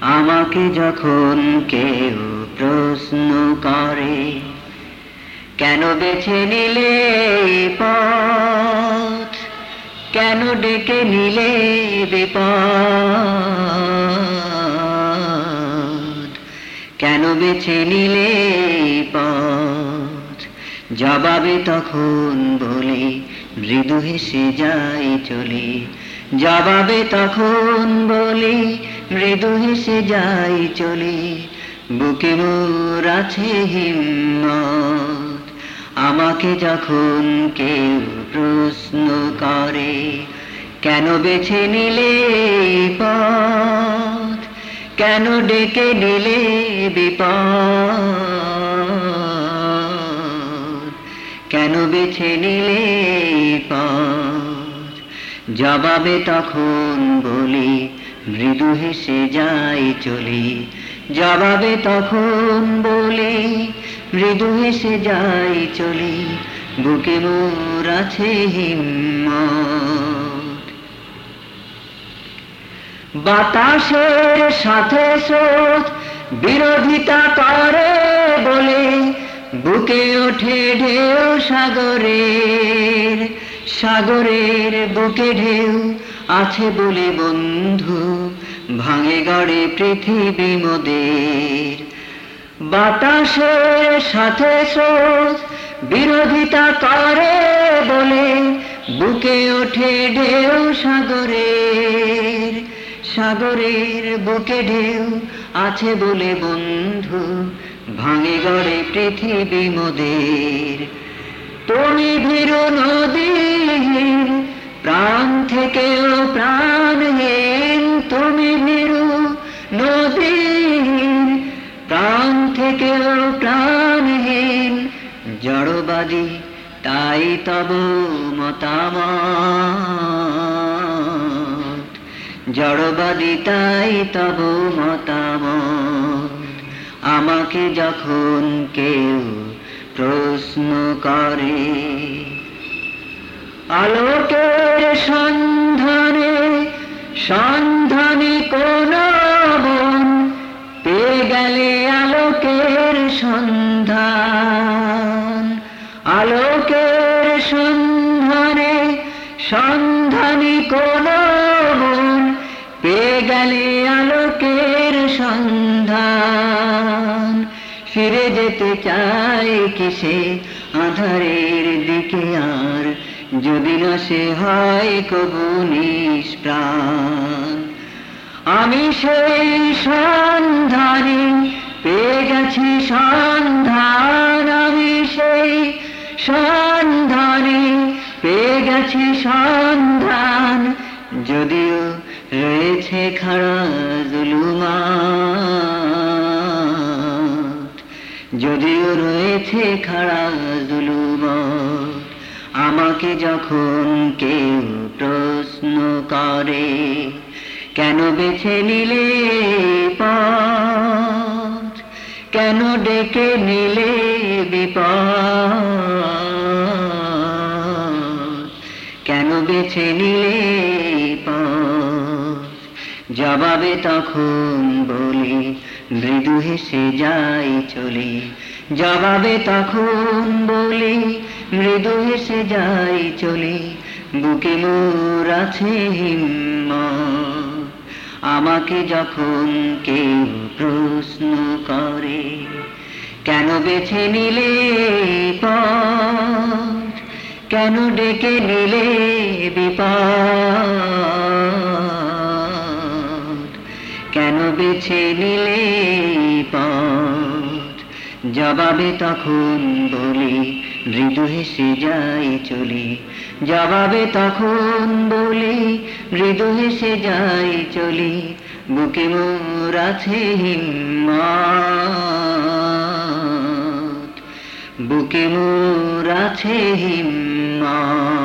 আমাকে যখন কেউ প্রশ্ন করে, কেন বেছে নিলে পথ? কেন ডেকে নিলে বিপদ? কেন বেছে নিলে পথ? জবাবে তখন বলি, মৃদু হেসে যাই চলি। জবাবে তখন বলি, মৃদু হেসে যাই চলি। বুকে মোর আছে হিম্মত। আমাকে যখন কেউ প্রশ্ন করে, কেন বেছে নিলে পথ? কেন ডেকে নিলে বিপদ? কেন বেছে নিলে পথ? জবাবে তখন বলি, মৃদু হেসে যাই চলি। জবাবে তখন বলি, মৃদু হেসে যাই চলি, বুকে মোর আছে হিম্মত। বাতাসের সাথে স্রোত, বিরোধিতা করে বলে, বুকে ওঠে ঢেউ সাগরের। সাগরের বুকে ঢেউ আছে বলে বন্ধু, ভাঙে গড়ে পৃথিবী মোদের। বাতাসের সাথে স্রোত বিরোধিতা করে বলে, বুকে ওঠে ঢেউ সাগরের। সাগরের বুকে ঢেউ আছে বলে বন্ধু, ভাঙে গড়ে পৃথিবী মোদের। তুমি ভীরু নদীর প্রাণ থেকেও প্রাণহীন তুমি ভীরু নদীর প্রাণ থেকেও প্রাণহীন জড়বাদী তাই তব মতামত। জড়বাদী তাই তব মতামত। আমাকে যখন কেউ প্রশ্ন করে আলোকের সন্ধানে সন্ধানে কোন বন পেয়ে গেলে আলোকের সন্ধান। আলোকের সন্ধানে সন্ধানে কোন মন পেয়ে গেলে আলোকের সন্ধান। ফিরে যেতে চাই কিসে? আধারের দিকে আর যদি না সে হয় কবু নিষ্প্রাণ। আমি সেই সন্ধানে পেয়ে গেছি সন্ধান। আমি সেই সন্ধানে পেয়ে গেছি সন্ধান। যদিও রয়েছে খাড়া যদিও রয়েছে খাড়া জুলুমাত আমাকে যখন কেউ প্রশ্ন করে, কেন বেছে নিলে পথ? কেন ডেকে নিলে বিপদ? কেন বেছে নিলে জবাবে তখন বলি, মৃদু হেসে যাই চলি। জবাবে তখন বলি, মৃদু হেসে যাই চলি। বুকে মোর আছে আমাকে যখন কেউ প্রশ্ন করে, কেন বেছে নিলে পথ? কেন ডেকে নিলে বিপদ? কেন বেছে নিলে পথ? জবাবে তখন বলি, মৃদু হেসে যাই চলি। জবাবে তখন বলি, মৃদু হেসে যাই চলি। বুকে মোর আছে হিম্মত। বুকে মোর আছে হিম্মত।